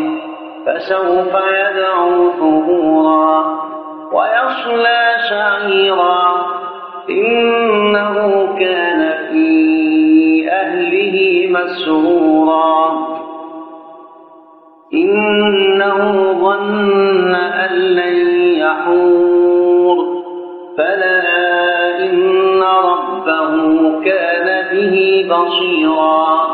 ظهره فسوف يدعو ثبورا ويصلى سعيرا. إنه كان في أهله مسرورا. إنه ظن أن لن يحور. فلا إن ربه كان به بصيرا.